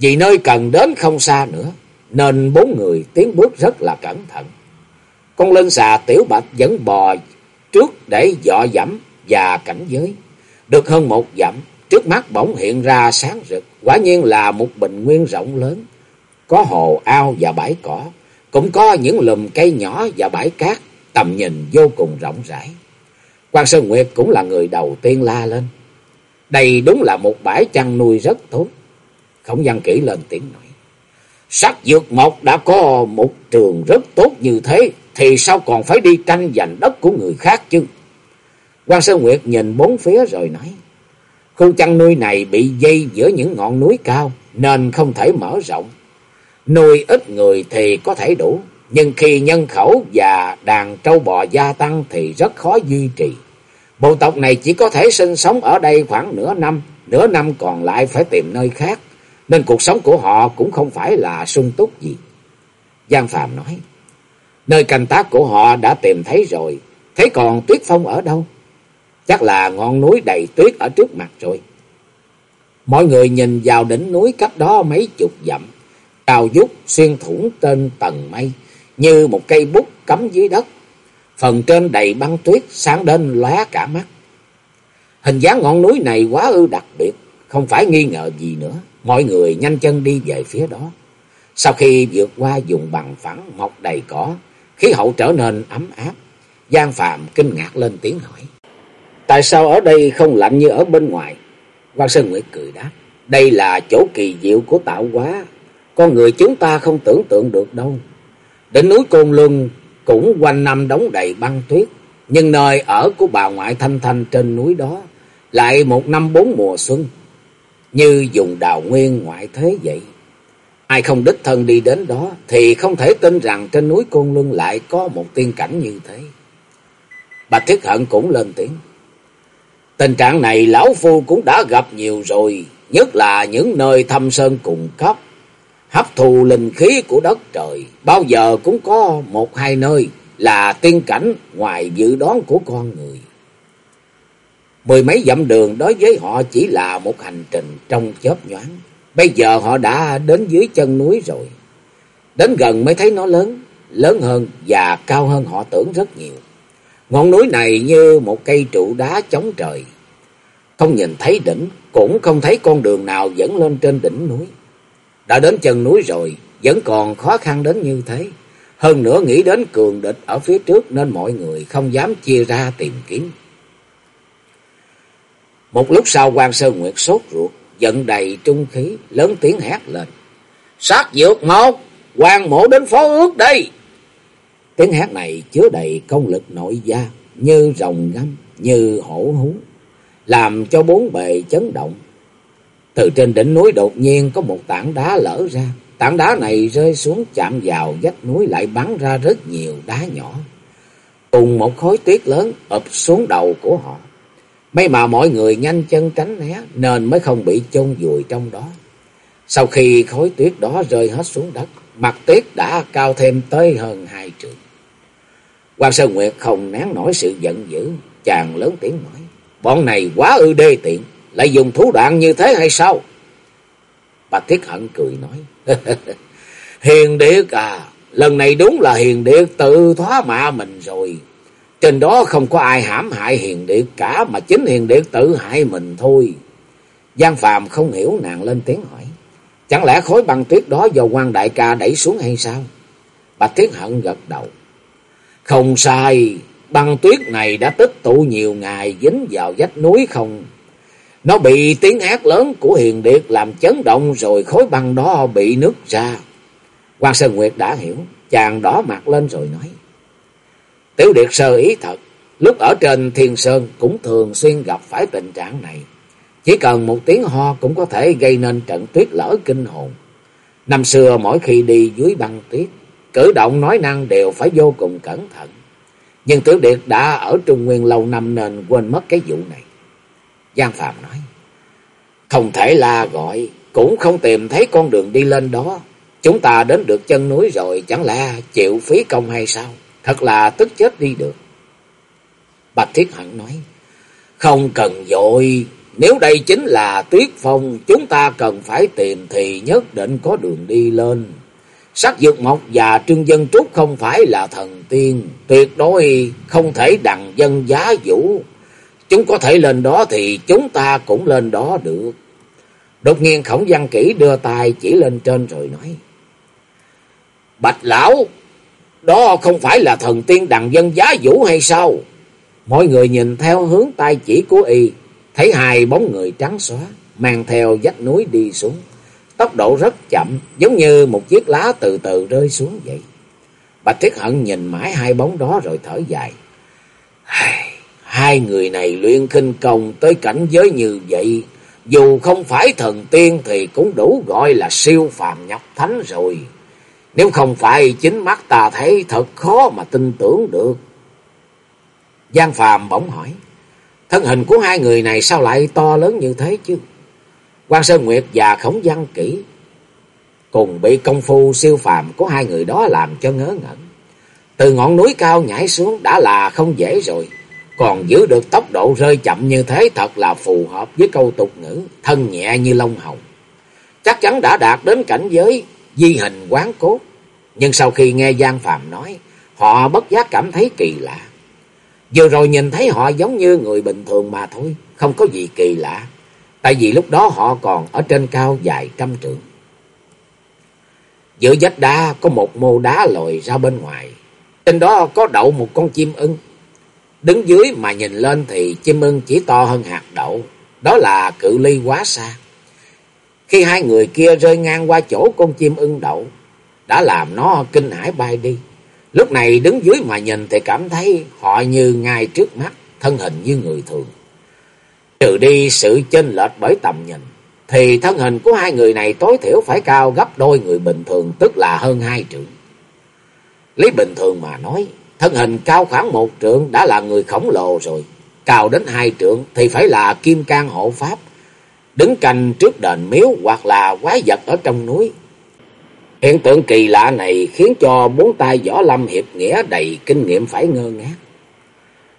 Vì nơi cần đến không xa nữa, nên bốn người tiến bước rất là cẩn thận. Con lân xà tiểu bạch vẫn bò trước để dọ dẫm và cảnh giới. Được hơn một dặm, trước mắt bỗng hiện ra sáng rực, quả nhiên là một bình nguyên rộng lớn. Có hồ ao và bãi cỏ, cũng có những lùm cây nhỏ và bãi cát, tầm nhìn vô cùng rộng rãi. Quan Sơn Nguyệt cũng là người đầu tiên la lên. Đây đúng là một bãi chăn nuôi rất tốt. Khổng văn kỹ lên tiếng nói. Sắc dược mộc đã có một trường rất tốt như thế thì sao còn phải đi tranh giành đất của người khác chứ? quan Sơn Nguyệt nhìn bốn phía rồi nói. Khu chăn nuôi này bị dây giữa những ngọn núi cao nên không thể mở rộng. Nuôi ít người thì có thể đủ, nhưng khi nhân khẩu và đàn trâu bò gia tăng thì rất khó duy trì. Bộ tộc này chỉ có thể sinh sống ở đây khoảng nửa năm, nửa năm còn lại phải tìm nơi khác, nên cuộc sống của họ cũng không phải là sung túc gì. Giang Phạm nói, nơi canh tác của họ đã tìm thấy rồi, thế còn Tuyết Phong ở đâu? Chắc là ngọn núi đầy tuyết ở trước mặt rồi. Mọi người nhìn vào đỉnh núi cách đó mấy chục dặm, cao dút xuyên thủng trên tầng mây, như một cây bút cắm dưới đất. Phần trên đầy băng tuyết sáng đến lóe cả mắt. Hình dáng ngọn núi này quá ư đặc biệt, không phải nghi ngờ gì nữa. Mọi người nhanh chân đi về phía đó. Sau khi vượt qua vùng bằng phẳng mọc đầy cỏ, khí hậu trở nên ấm áp. Giang Phạm kinh ngạc lên tiếng hỏi. Tại sao ở đây không lạnh như ở bên ngoài? Quan Sơn Nguyệt cười đáp. Đây là chỗ kỳ diệu của tạo hóa. Con người chúng ta không tưởng tượng được đâu. Đỉnh núi Côn Luân cũng quanh năm đóng đầy băng tuyết. Nhưng nơi ở của bà ngoại Thanh Thanh trên núi đó lại một năm bốn mùa xuân. Như dùng đào nguyên ngoại thế vậy. Ai không đích thân đi đến đó thì không thể tin rằng trên núi Côn Luân lại có một tiên cảnh như thế. Bạch Thiết Hận cũng lên tiếng. Tình trạng này lão phu cũng đã gặp nhiều rồi, nhất là những nơi thâm sơn cùng cấp. Hấp thù linh khí của đất trời, bao giờ cũng có một hai nơi là tiên cảnh ngoài dự đoán của con người. Mười mấy dặm đường đối với họ chỉ là một hành trình trong chớp nhoáng. Bây giờ họ đã đến dưới chân núi rồi. Đến gần mới thấy nó lớn, lớn hơn và cao hơn họ tưởng rất nhiều. Ngọn núi này như một cây trụ đá chống trời. Không nhìn thấy đỉnh, cũng không thấy con đường nào dẫn lên trên đỉnh núi. Đã đến chân núi rồi, vẫn còn khó khăn đến như thế. Hơn nữa nghĩ đến cường địch ở phía trước nên mọi người không dám chia ra tìm kiếm. Một lúc sau quan Sơn Nguyệt sốt ruột, giận đầy trung khí, lớn tiếng hét lên. Sát dược một, hoàng mộ đến phó ước đây. Tiếng hát này chứa đầy công lực nội gia, như rồng ngâm, như hổ hú, làm cho bốn bề chấn động. Từ trên đỉnh núi đột nhiên có một tảng đá lở ra, tảng đá này rơi xuống chạm vào vách núi lại bắn ra rất nhiều đá nhỏ. Cùng một khối tuyết lớn ập xuống đầu của họ. May mà mọi người nhanh chân tránh né nên mới không bị chôn vùi trong đó. Sau khi khối tuyết đó rơi hết xuống đất, mặt tuyết đã cao thêm tới hơn hai trượng. Quan Sơn Nguyệt không nén nổi sự giận dữ, chàng lớn tiếng nói. Bọn này quá ư đê tiện, lại dùng thủ đoạn như thế hay sao? Bạch Thiết Hận cười nói. <laughs> hiền Điệt à, lần này đúng là Hiền Điệt tự thoá mạ mình rồi. Trên đó không có ai hãm hại Hiền Điệt cả, mà chính Hiền Điệt tự hại mình thôi. Giang Phàm không hiểu nàng lên tiếng hỏi. Chẳng lẽ khối băng tuyết đó do quan đại ca đẩy xuống hay sao? Bạch Thiết Hận gật đầu. Không sai, băng tuyết này đã tích tụ nhiều ngày dính vào vách núi không. Nó bị tiếng hát lớn của hiền điệt làm chấn động rồi khối băng đó bị nứt ra. Quan Sơn Nguyệt đã hiểu, chàng đỏ mặt lên rồi nói. Tiểu điệt sơ ý thật, lúc ở trên thiên sơn cũng thường xuyên gặp phải tình trạng này. Chỉ cần một tiếng ho cũng có thể gây nên trận tuyết lở kinh hồn. Năm xưa mỗi khi đi dưới băng tuyết, cử động nói năng đều phải vô cùng cẩn thận. Nhưng Tiểu Điệt đã ở Trung Nguyên lâu năm nên quên mất cái vụ này. Giang Phạm nói, không thể la gọi, cũng không tìm thấy con đường đi lên đó. Chúng ta đến được chân núi rồi, chẳng lẽ chịu phí công hay sao? Thật là tức chết đi được. Bạch Thiết Hận nói, không cần dội, nếu đây chính là tuyết phong, chúng ta cần phải tìm thì nhất định có đường đi lên. Sắc dược mộc và trương dân trúc không phải là thần tiên, tuyệt đối không thể đằng dân giá vũ. Chúng có thể lên đó thì chúng ta cũng lên đó được. Đột nhiên khổng văn kỹ đưa tay chỉ lên trên rồi nói. Bạch lão, đó không phải là thần tiên đằng dân giá vũ hay sao? Mọi người nhìn theo hướng tay chỉ của y, thấy hai bóng người trắng xóa, mang theo vách núi đi xuống. Tốc độ rất chậm, giống như một chiếc lá từ từ rơi xuống vậy. Bạch Thiết Hận nhìn mãi hai bóng đó rồi thở dài. Hai người này luyện khinh công tới cảnh giới như vậy, dù không phải thần tiên thì cũng đủ gọi là siêu phàm nhập thánh rồi. Nếu không phải chính mắt ta thấy thật khó mà tin tưởng được. Giang Phàm bỗng hỏi, thân hình của hai người này sao lại to lớn như thế chứ? Quan Sơn Nguyệt và Khổng Văn Kỷ cùng bị công phu siêu phàm của hai người đó làm cho ngớ ngẩn. Từ ngọn núi cao nhảy xuống đã là không dễ rồi, còn giữ được tốc độ rơi chậm như thế thật là phù hợp với câu tục ngữ thân nhẹ như lông hồng. Chắc chắn đã đạt đến cảnh giới di hình quán cốt, nhưng sau khi nghe Giang Phạm nói, họ bất giác cảm thấy kỳ lạ. Vừa rồi nhìn thấy họ giống như người bình thường mà thôi, không có gì kỳ lạ. Tại vì lúc đó họ còn ở trên cao dài trăm trượng. Giữa vách đá có một mô đá lồi ra bên ngoài. Trên đó có đậu một con chim ưng. Đứng dưới mà nhìn lên thì chim ưng chỉ to hơn hạt đậu. Đó là cự ly quá xa. Khi hai người kia rơi ngang qua chỗ con chim ưng đậu, đã làm nó kinh hãi bay đi. Lúc này đứng dưới mà nhìn thì cảm thấy họ như ngay trước mắt, thân hình như người thường. Trừ đi sự chênh lệch bởi tầm nhìn, thì thân hình của hai người này tối thiểu phải cao gấp đôi người bình thường, tức là hơn hai trượng. Lý bình thường mà nói, thân hình cao khoảng một trượng đã là người khổng lồ rồi, cao đến hai trượng thì phải là kim can hộ pháp, đứng canh trước đền miếu hoặc là quái vật ở trong núi. Hiện tượng kỳ lạ này khiến cho bốn tay võ lâm hiệp nghĩa đầy kinh nghiệm phải ngơ ngác.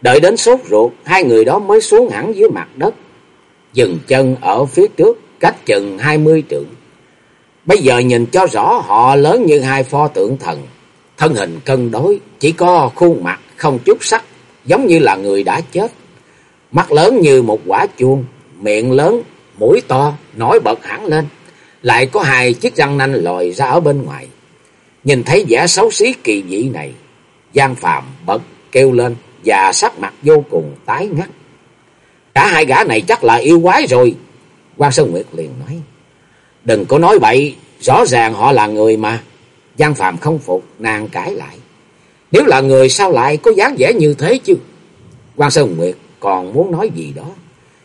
Đợi đến sốt ruột, hai người đó mới xuống hẳn dưới mặt đất, dừng chân ở phía trước, cách chừng hai mươi trượng. Bây giờ nhìn cho rõ họ lớn như hai pho tượng thần, thân hình cân đối, chỉ có khuôn mặt không chút sắc, giống như là người đã chết. Mắt lớn như một quả chuông, miệng lớn, mũi to, nổi bật hẳn lên, lại có hai chiếc răng nanh lòi ra ở bên ngoài. Nhìn thấy vẻ xấu xí kỳ dị này, Giang Phạm bật kêu lên và sắc mặt vô cùng tái ngắt. Cả hai gã này chắc là yêu quái rồi. Quan Sơn Nguyệt liền nói. Đừng có nói bậy, rõ ràng họ là người mà. Giang Phạm không phục, nàng cãi lại. Nếu là người sao lại có dáng vẻ như thế chứ? Quan Sơn Nguyệt còn muốn nói gì đó.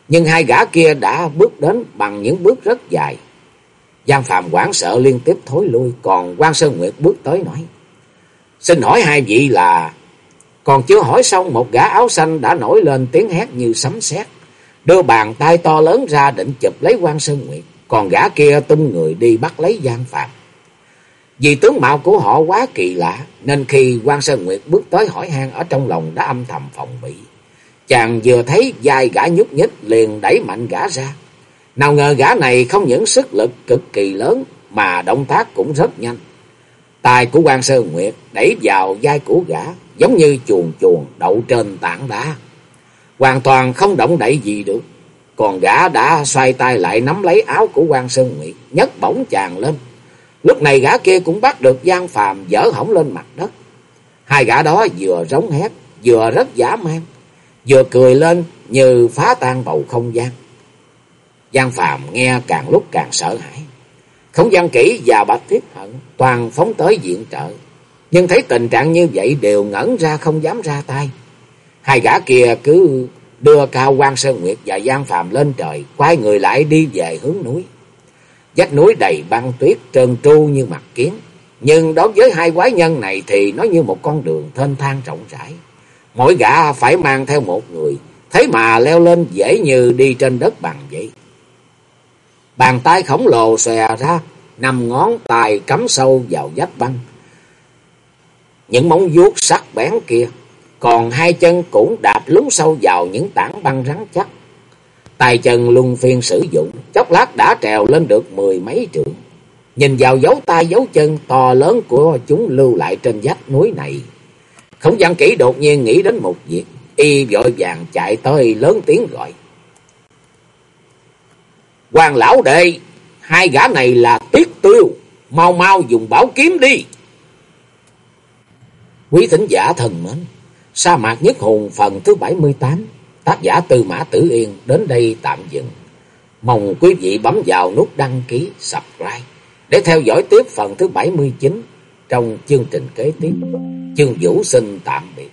Nhưng hai gã kia đã bước đến bằng những bước rất dài. Giang Phạm quảng sợ liên tiếp thối lui. Còn quan Sơn Nguyệt bước tới nói. Xin hỏi hai vị là... Còn chưa hỏi xong một gã áo xanh đã nổi lên tiếng hét như sấm sét Đưa bàn tay to lớn ra định chụp lấy quan Sơn Nguyệt. Còn gã kia tung người đi bắt lấy Giang Phạm. Vì tướng mạo của họ quá kỳ lạ, nên khi quan Sơn Nguyệt bước tới hỏi han ở trong lòng đã âm thầm phòng bị. Chàng vừa thấy vai gã nhúc nhích liền đẩy mạnh gã ra. Nào ngờ gã này không những sức lực cực kỳ lớn mà động tác cũng rất nhanh. Tài của quan Sơn Nguyệt đẩy vào vai của gã giống như chuồn chuồn đậu trên tảng đá. Hoàn toàn không động đậy gì được. Còn gã đã xoay tay lại nắm lấy áo của quan Sơn Nguyệt, nhấc bổng chàng lên. Lúc này gã kia cũng bắt được Giang Phàm dở hỏng lên mặt đất. Hai gã đó vừa rống hét, vừa rất giả man, vừa cười lên như phá tan bầu không gian. Giang Phàm nghe càng lúc càng sợ hãi. Không gian kỹ và bạch thiết hận toàn phóng tới diện trợ. Nhưng thấy tình trạng như vậy đều ngẩn ra không dám ra tay. Hai gã kia cứ đưa cao quan Sơn Nguyệt và Giang Phàm lên trời, quay người lại đi về hướng núi. Vách núi đầy băng tuyết trơn tru như mặt kiến. Nhưng đối với hai quái nhân này thì nó như một con đường thênh thang rộng rãi. Mỗi gã phải mang theo một người, thế mà leo lên dễ như đi trên đất bằng vậy. Bàn tay khổng lồ xòe ra, năm ngón tay cắm sâu vào vách băng. Những móng vuốt sắc bén kia, còn hai chân cũng đạp lún sâu vào những tảng băng rắn chắc. Tay chân luân phiên sử dụng, chốc lát đã trèo lên được mười mấy trượng. Nhìn vào dấu tay dấu chân to lớn của chúng lưu lại trên vách núi này. Không gian kỹ đột nhiên nghĩ đến một việc, y vội vàng chạy tới lớn tiếng gọi. Hoàng lão đệ, hai gã này là tiết tiêu, mau mau dùng bảo kiếm đi. Quý thính giả thần mến, sa mạc nhất hùng phần thứ 78, tác giả Tư Mã Tử Yên đến đây tạm dừng. Mong quý vị bấm vào nút đăng ký, subscribe để theo dõi tiếp phần thứ 79 trong chương trình kế tiếp. Chương Vũ xin tạm biệt.